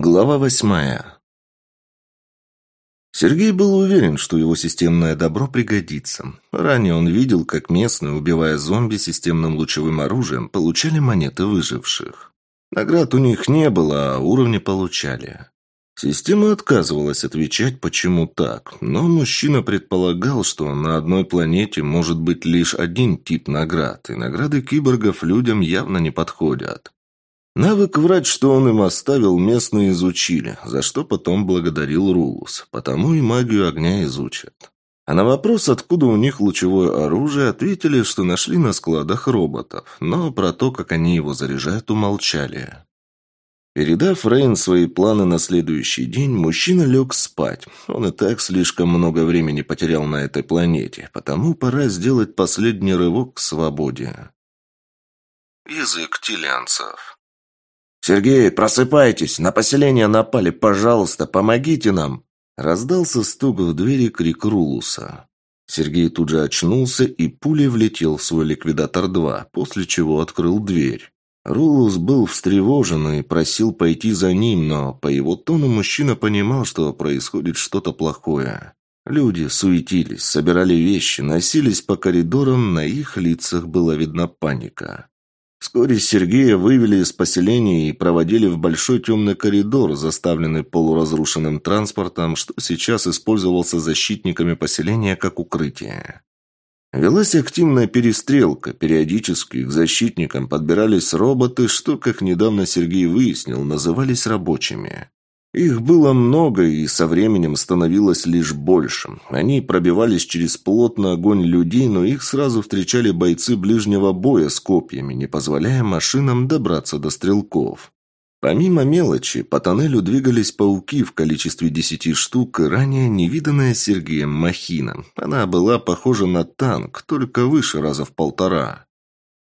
Глава восьмая. Сергей был уверен, что его системное добро пригодится. Ранее он видел, как местные, убивая зомби системным лучевым оружием, получали монеты выживших. Наград у них не было, а уровни получали. Система отказывалась отвечать, почему так, но мужчина предполагал, что на одной планете может быть лишь один тип наград, и награды киборгов людям явно не подходят. Навык врать, что он им оставил, местные изучили, за что потом благодарил Рулус, потому и магию огня изучат. А на вопрос, откуда у них лучевое оружие, ответили, что нашли на складах роботов, но про то, как они его заряжают, умолчали. Передав Рейн свои планы на следующий день, мужчина лег спать. Он и так слишком много времени потерял на этой планете, потому пора сделать последний рывок к свободе. Язык телянцев «Сергей, просыпайтесь! На поселение напали! Пожалуйста, помогите нам!» Раздался стук в двери крик Рулуса. Сергей тут же очнулся и пулей влетел в свой ликвидатор-2, после чего открыл дверь. Рулус был встревожен и просил пойти за ним, но по его тону мужчина понимал, что происходит что-то плохое. Люди суетились, собирали вещи, носились по коридорам, на их лицах была видна паника. Вскоре Сергея вывели из поселения и проводили в большой темный коридор, заставленный полуразрушенным транспортом, что сейчас использовался защитниками поселения как укрытие. Велась активная перестрелка. Периодически к защитникам подбирались роботы, что, как недавно Сергей выяснил, назывались рабочими. Их было много и со временем становилось лишь больше. Они пробивались через плотный огонь людей, но их сразу встречали бойцы ближнего боя с копьями, не позволяя машинам добраться до стрелков. Помимо мелочи, по тоннелю двигались пауки в количестве десяти штук, ранее невиданная Сергеем махина. Она была похожа на танк, только выше раза в полтора.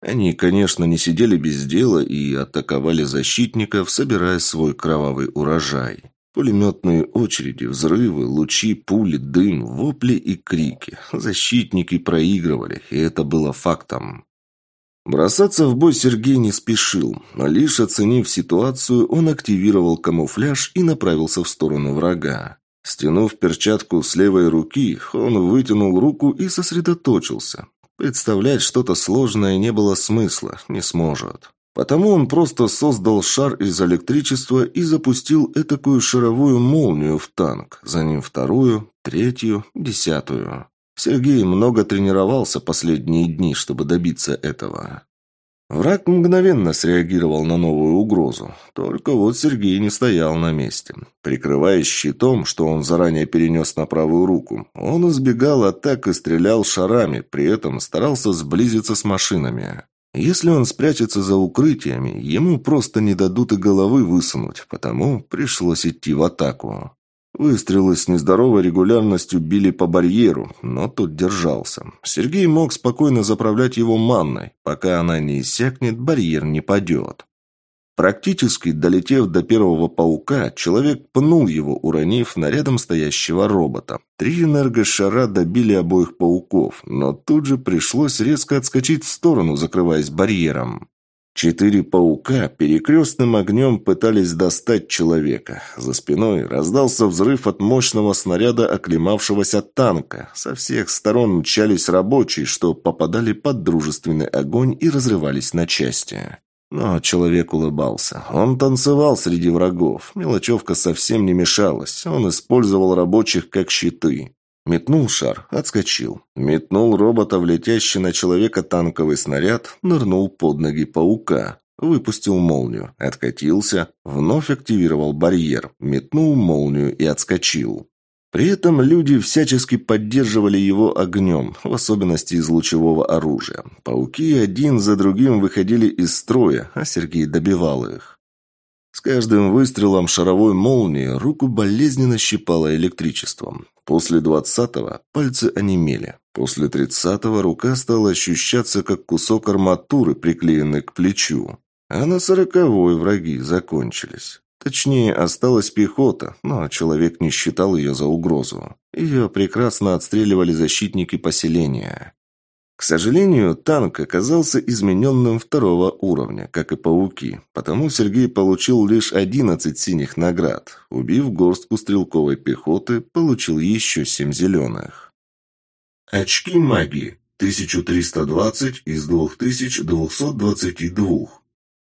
Они, конечно, не сидели без дела и атаковали защитников, собирая свой кровавый урожай. Пулеметные очереди, взрывы, лучи, пули, дым, вопли и крики. Защитники проигрывали, и это было фактом. Бросаться в бой Сергей не спешил, лишь оценив ситуацию, он активировал камуфляж и направился в сторону врага. Стянув перчатку с левой руки, он вытянул руку и сосредоточился. Представлять что-то сложное не было смысла, не сможет. Потому он просто создал шар из электричества и запустил этакую шаровую молнию в танк, за ним вторую, третью, десятую. Сергей много тренировался последние дни, чтобы добиться этого. Враг мгновенно среагировал на новую угрозу. Только вот Сергей не стоял на месте. Прикрываясь щитом, что он заранее перенес на правую руку, он избегал атак и стрелял шарами, при этом старался сблизиться с машинами. Если он спрячется за укрытиями, ему просто не дадут и головы высунуть, потому пришлось идти в атаку. Выстрелы с нездоровой регулярностью били по барьеру, но тот держался. Сергей мог спокойно заправлять его манной. Пока она не иссякнет, барьер не падет. Практически долетев до первого паука, человек пнул его, уронив на рядом стоящего робота. Три энергошара добили обоих пауков, но тут же пришлось резко отскочить в сторону, закрываясь барьером. Четыре паука перекрестным огнем пытались достать человека. За спиной раздался взрыв от мощного снаряда оклемавшегося танка. Со всех сторон мчались рабочие, что попадали под дружественный огонь и разрывались на части. Но человек улыбался. Он танцевал среди врагов. Мелочевка совсем не мешалась. Он использовал рабочих как щиты. Метнул шар, отскочил. Метнул робота в летящий на человека танковый снаряд, нырнул под ноги паука. Выпустил молнию, откатился, вновь активировал барьер, метнул молнию и отскочил. При этом люди всячески поддерживали его огнем, в особенности из лучевого оружия. Пауки один за другим выходили из строя, а Сергей добивал их. С каждым выстрелом шаровой молнии руку болезненно щипало электричеством. После двадцатого пальцы онемели. После тридцатого рука стала ощущаться, как кусок арматуры, приклеенный к плечу. А на сороковой враги закончились. Точнее, осталась пехота, но человек не считал ее за угрозу. Ее прекрасно отстреливали защитники поселения. К сожалению, танк оказался измененным второго уровня, как и пауки, потому Сергей получил лишь 11 синих наград. Убив горстку стрелковой пехоты, получил еще 7 зеленых. Очки магии. 1320 из 2222.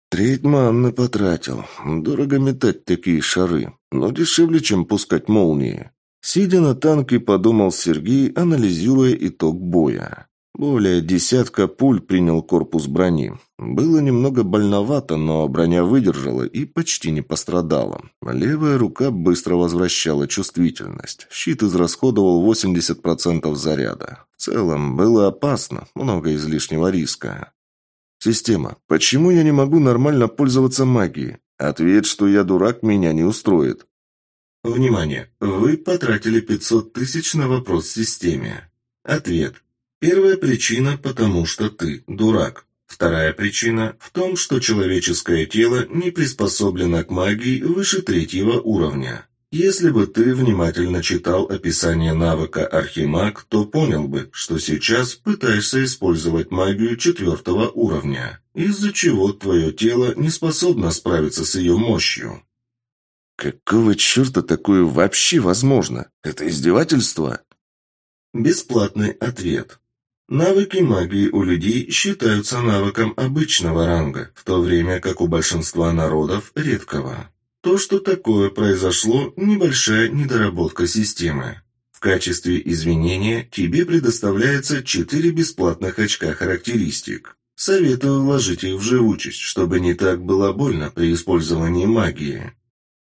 Треть манны потратил. Дорого метать такие шары, но дешевле, чем пускать молнии. Сидя на танке, подумал Сергей, анализируя итог боя. Более десятка пуль принял корпус брони. Было немного больновато, но броня выдержала и почти не пострадала. Левая рука быстро возвращала чувствительность. Щит израсходовал 80% заряда. В целом, было опасно, много излишнего риска. Система. Почему я не могу нормально пользоваться магией? Ответ, что я дурак, меня не устроит. Внимание! Вы потратили 500 тысяч на вопрос системе. Ответ. Первая причина – потому что ты дурак. Вторая причина – в том, что человеческое тело не приспособлено к магии выше третьего уровня. Если бы ты внимательно читал описание навыка Архимаг, то понял бы, что сейчас пытаешься использовать магию четвертого уровня, из-за чего твое тело не способно справиться с ее мощью. Какого черта такое вообще возможно? Это издевательство? Бесплатный ответ. Навыки магии у людей считаются навыком обычного ранга, в то время как у большинства народов – редкого. То, что такое произошло – небольшая недоработка системы. В качестве извинения тебе предоставляется 4 бесплатных очка характеристик. Советую вложить их в живучесть, чтобы не так было больно при использовании магии.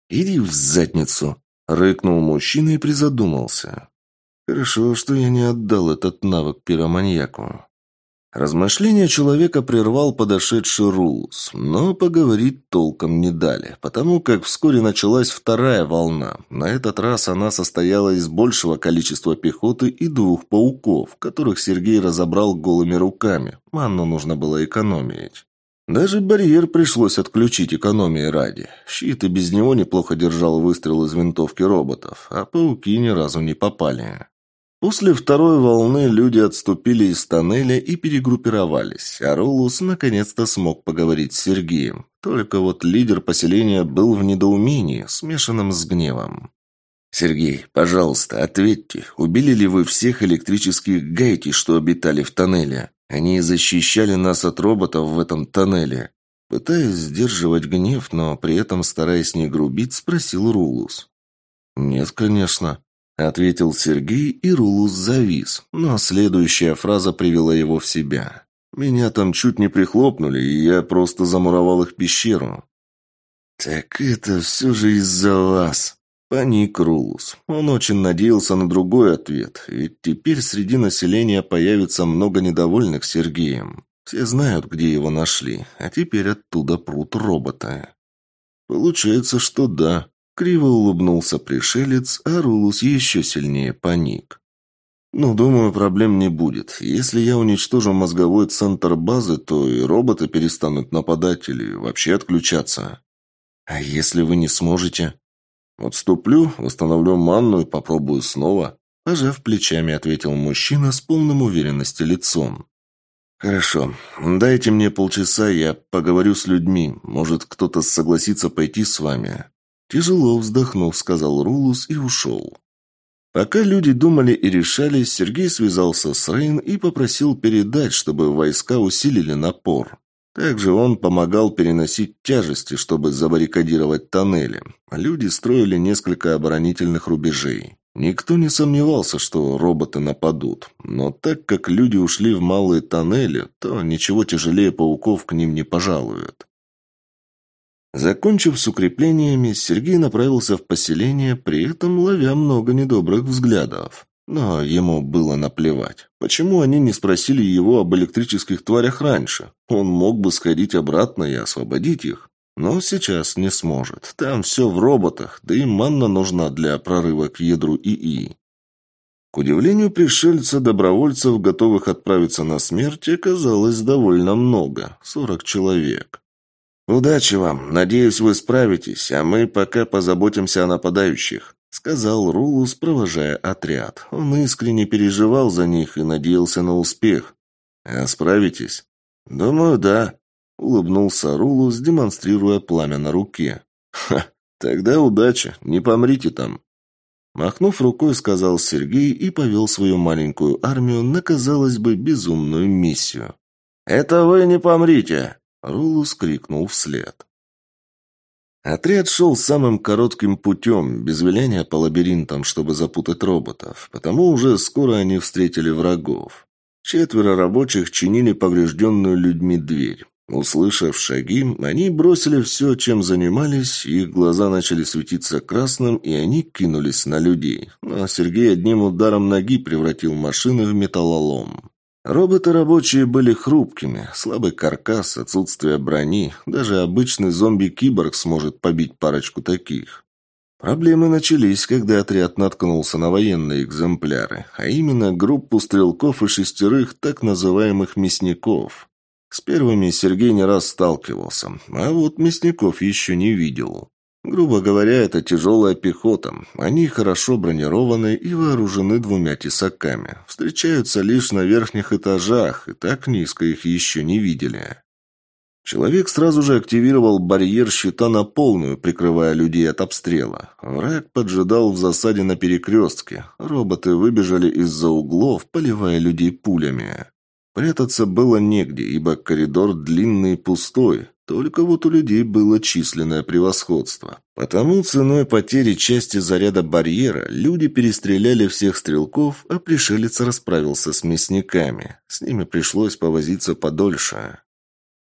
«Иди в задницу!» – рыкнул мужчина и призадумался. Хорошо, что я не отдал этот навык пироманьяку. Размышления человека прервал подошедший Рулс, но поговорить толком не дали, потому как вскоре началась вторая волна. На этот раз она состояла из большего количества пехоты и двух пауков, которых Сергей разобрал голыми руками. Манну нужно было экономить. Даже барьер пришлось отключить экономии ради. Щит и без него неплохо держал выстрел из винтовки роботов, а пауки ни разу не попали. После второй волны люди отступили из тоннеля и перегруппировались, а Ролус наконец-то смог поговорить с Сергеем. Только вот лидер поселения был в недоумении, смешанном с гневом. «Сергей, пожалуйста, ответьте, убили ли вы всех электрических гайки, что обитали в тоннеле? Они защищали нас от роботов в этом тоннеле». Пытаясь сдерживать гнев, но при этом стараясь не грубить, спросил Рулус. «Нет, конечно», Ответил Сергей, и Рулус завис, но следующая фраза привела его в себя. «Меня там чуть не прихлопнули, и я просто замуровал их пещеру». «Так это все же из-за вас», — паник Рулус. Он очень надеялся на другой ответ, ведь теперь среди населения появится много недовольных Сергеем. Все знают, где его нашли, а теперь оттуда прут роботы. Получается, что да, Криво улыбнулся пришелец, а Рулус еще сильнее паник. «Ну, думаю, проблем не будет. Если я уничтожу мозговой центр базы, то и роботы перестанут нападать или вообще отключаться. А если вы не сможете?» «Отступлю, восстановлю манну и попробую снова», – пожав плечами, ответил мужчина с полным уверенности лицом. «Хорошо. Дайте мне полчаса, я поговорю с людьми. Может, кто-то согласится пойти с вами. Тяжело вздохнув, сказал Рулус и ушел. Пока люди думали и решались, Сергей связался с Рейн и попросил передать, чтобы войска усилили напор. Также он помогал переносить тяжести, чтобы забаррикадировать тоннели. Люди строили несколько оборонительных рубежей. Никто не сомневался, что роботы нападут. Но так как люди ушли в малые тоннели, то ничего тяжелее пауков к ним не пожалуют. Закончив с укреплениями, Сергей направился в поселение, при этом ловя много недобрых взглядов. Но ему было наплевать. Почему они не спросили его об электрических тварях раньше? Он мог бы сходить обратно и освободить их. Но сейчас не сможет. Там все в роботах, да и манна нужна для прорыва к ядру ИИ. К удивлению пришельца, добровольцев, готовых отправиться на смерть, оказалось довольно много – 40 человек. «Удачи вам. Надеюсь, вы справитесь, а мы пока позаботимся о нападающих», — сказал Рулус, провожая отряд. Он искренне переживал за них и надеялся на успех. А справитесь? Думаю, да. Улыбнулся Рулус, демонстрируя пламя на руке. «Ха, тогда удачи, не помрите там». Махнув рукой, сказал Сергей и повел свою маленькую армию на, казалось бы, безумную миссию. «Это вы не помрите!» Рулус крикнул вслед. Отряд шел самым коротким путем, без виляния по лабиринтам, чтобы запутать роботов, потому уже скоро они встретили врагов. Четверо рабочих чинили поврежденную людьми дверь. Услышав шаги, они бросили все, чем занимались, их глаза начали светиться красным, и они кинулись на людей. Но Сергей одним ударом ноги превратил машины в металлолом. Роботы рабочие были хрупкими, слабый каркас, отсутствие брони, даже обычный зомби-киборг сможет побить парочку таких. Проблемы начались, когда отряд наткнулся на военные экземпляры, а именно группу стрелков и шестерых так называемых «мясников». С первыми Сергей не раз сталкивался, а вот мясников еще не видел. Грубо говоря, это тяжелая пехота. Они хорошо бронированы и вооружены двумя тесаками. Встречаются лишь на верхних этажах, и так низко их еще не видели. Человек сразу же активировал барьер щита на полную, прикрывая людей от обстрела. Враг поджидал в засаде на перекрестке. Роботы выбежали из-за углов, поливая людей пулями. Прятаться было негде, ибо коридор длинный и пустой. Только вот у людей было численное превосходство. Потому ценой потери части заряда барьера люди перестреляли всех стрелков, а пришелец расправился с мясниками. С ними пришлось повозиться подольше.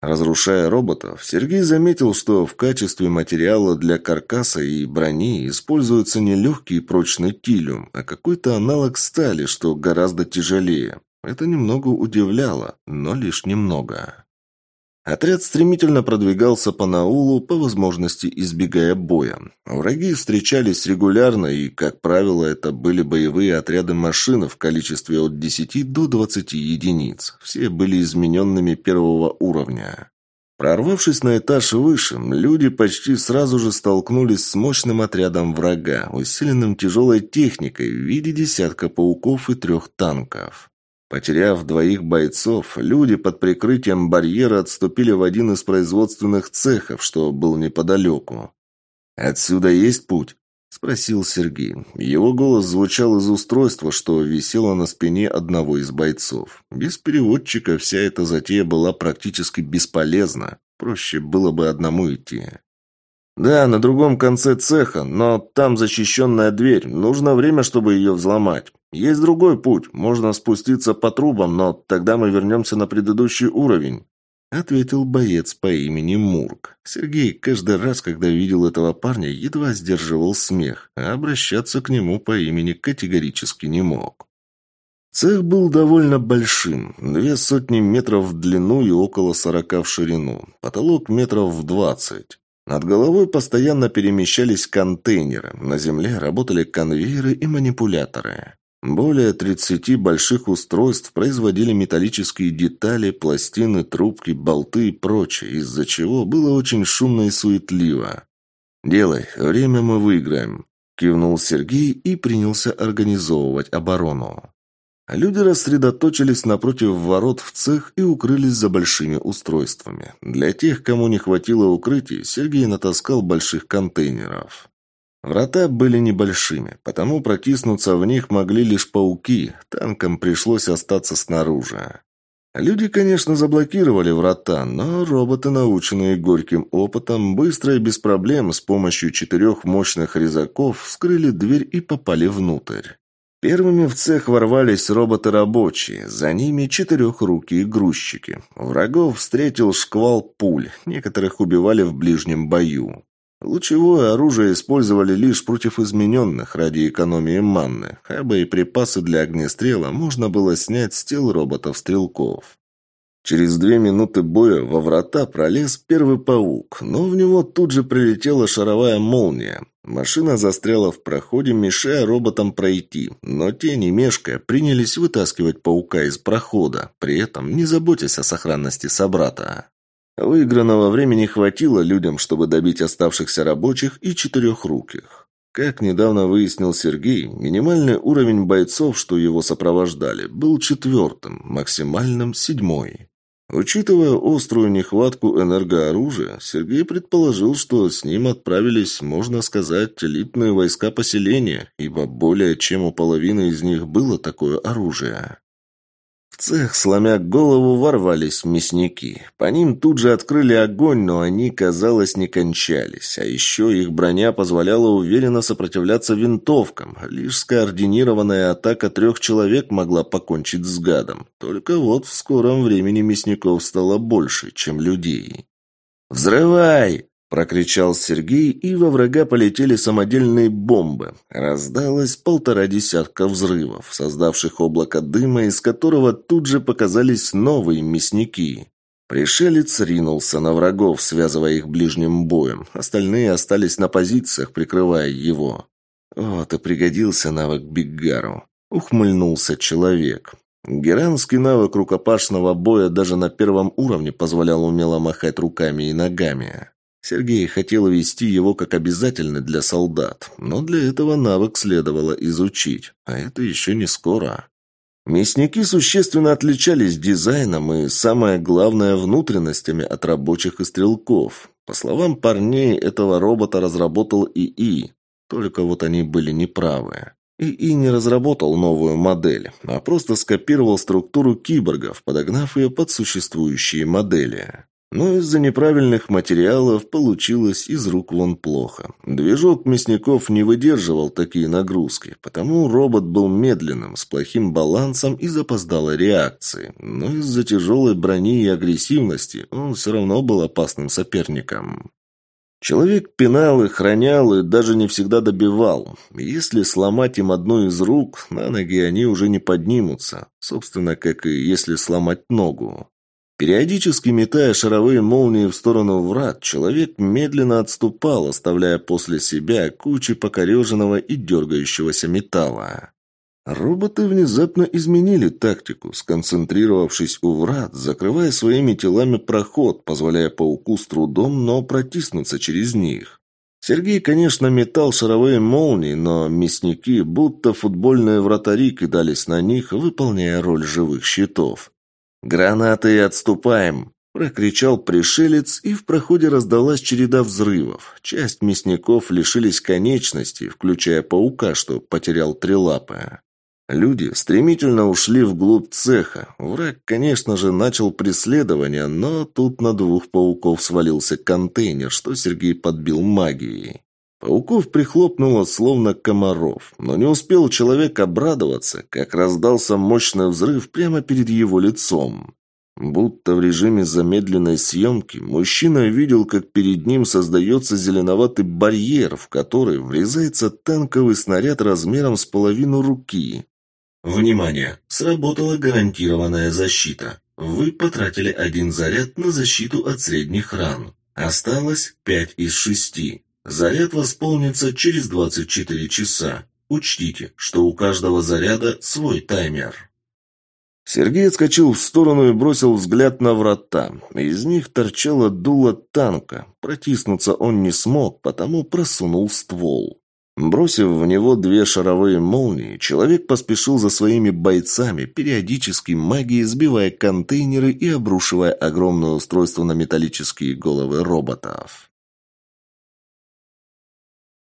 Разрушая роботов, Сергей заметил, что в качестве материала для каркаса и брони используется не легкий и прочный тилиум, а какой-то аналог стали, что гораздо тяжелее. Это немного удивляло, но лишь немного. Отряд стремительно продвигался по Наулу, по возможности избегая боя. Враги встречались регулярно, и, как правило, это были боевые отряды машин в количестве от 10 до 20 единиц. Все были измененными первого уровня. Прорвавшись на этаж выше, люди почти сразу же столкнулись с мощным отрядом врага, усиленным тяжелой техникой в виде десятка пауков и трех танков. Потеряв двоих бойцов, люди под прикрытием барьера отступили в один из производственных цехов, что был неподалеку. «Отсюда есть путь?» – спросил Сергей. Его голос звучал из устройства, что висело на спине одного из бойцов. Без переводчика вся эта затея была практически бесполезна. Проще было бы одному идти. «Да, на другом конце цеха, но там защищенная дверь. Нужно время, чтобы ее взломать. Есть другой путь. Можно спуститься по трубам, но тогда мы вернемся на предыдущий уровень», — ответил боец по имени Мурк. Сергей каждый раз, когда видел этого парня, едва сдерживал смех, а обращаться к нему по имени категорически не мог. Цех был довольно большим, две сотни метров в длину и около сорока в ширину, потолок метров в двадцать. Над головой постоянно перемещались контейнеры, на земле работали конвейеры и манипуляторы. Более 30 больших устройств производили металлические детали, пластины, трубки, болты и прочее, из-за чего было очень шумно и суетливо. «Делай, время мы выиграем», – кивнул Сергей и принялся организовывать оборону. Люди рассредоточились напротив ворот в цех и укрылись за большими устройствами. Для тех, кому не хватило укрытий, Сергей натаскал больших контейнеров. Врата были небольшими, потому протиснуться в них могли лишь пауки, танкам пришлось остаться снаружи. Люди, конечно, заблокировали врата, но роботы, наученные горьким опытом, быстро и без проблем с помощью четырех мощных резаков вскрыли дверь и попали внутрь. Первыми в цех ворвались роботы-рабочие, за ними четырехрукие грузчики. Врагов встретил шквал пуль, некоторых убивали в ближнем бою. Лучевое оружие использовали лишь против измененных ради экономии манны, а боеприпасы для огнестрела можно было снять с тел роботов-стрелков. Через две минуты боя во врата пролез первый паук, но в него тут же прилетела шаровая молния. Машина застряла в проходе, мешая роботам пройти, но те, не мешкая, принялись вытаскивать паука из прохода, при этом не заботясь о сохранности собрата. Выигранного времени хватило людям, чтобы добить оставшихся рабочих и четырехруких. Как недавно выяснил Сергей, минимальный уровень бойцов, что его сопровождали, был четвертым, максимальным – седьмой. Учитывая острую нехватку энергооружия, Сергей предположил, что с ним отправились, можно сказать, элитные войска поселения, ибо более чем у половины из них было такое оружие цех, сломя голову, ворвались мясники. По ним тут же открыли огонь, но они, казалось, не кончались. А еще их броня позволяла уверенно сопротивляться винтовкам. Лишь скоординированная атака трех человек могла покончить с гадом. Только вот в скором времени мясников стало больше, чем людей. «Взрывай!» Прокричал Сергей, и во врага полетели самодельные бомбы. Раздалось полтора десятка взрывов, создавших облако дыма, из которого тут же показались новые мясники. Пришелец ринулся на врагов, связывая их ближним боем. Остальные остались на позициях, прикрывая его. Вот и пригодился навык Биггару. Ухмыльнулся человек. Геранский навык рукопашного боя даже на первом уровне позволял умело махать руками и ногами. Сергей хотел вести его как обязательно для солдат, но для этого навык следовало изучить, а это еще не скоро. Мясники существенно отличались дизайном и, самое главное, внутренностями от рабочих и стрелков. По словам парней, этого робота разработал ИИ, только вот они были неправы. ИИ не разработал новую модель, а просто скопировал структуру киборгов, подогнав ее под существующие модели. Но из-за неправильных материалов получилось из рук вон плохо. Движок мясников не выдерживал такие нагрузки, потому робот был медленным, с плохим балансом и запоздалой реакцией. Но из-за тяжелой брони и агрессивности он все равно был опасным соперником. Человек пинал их, хранял и даже не всегда добивал. Если сломать им одну из рук, на ноги они уже не поднимутся. Собственно, как и если сломать ногу. Периодически метая шаровые молнии в сторону врат, человек медленно отступал, оставляя после себя кучи покореженного и дергающегося металла. Роботы внезапно изменили тактику, сконцентрировавшись у врат, закрывая своими телами проход, позволяя пауку с трудом, но протиснуться через них. Сергей, конечно, метал шаровые молнии, но мясники, будто футбольные вратари, кидались на них, выполняя роль живых щитов. «Гранаты отступаем!» – прокричал пришелец, и в проходе раздалась череда взрывов. Часть мясников лишились конечностей, включая паука, что потерял три лапы. Люди стремительно ушли вглубь цеха. Враг, конечно же, начал преследование, но тут на двух пауков свалился контейнер, что Сергей подбил магией. Пауков прихлопнуло словно комаров, но не успел человек обрадоваться, как раздался мощный взрыв прямо перед его лицом. Будто в режиме замедленной съемки мужчина видел, как перед ним создается зеленоватый барьер, в который врезается танковый снаряд размером с половину руки. Внимание! Сработала гарантированная защита. Вы потратили один заряд на защиту от средних ран. Осталось пять из шести. Заряд восполнится через 24 часа. Учтите, что у каждого заряда свой таймер. Сергей отскочил в сторону и бросил взгляд на врата. Из них торчало дуло танка. Протиснуться он не смог, потому просунул ствол. Бросив в него две шаровые молнии, человек поспешил за своими бойцами, периодически магией сбивая контейнеры и обрушивая огромное устройство на металлические головы роботов.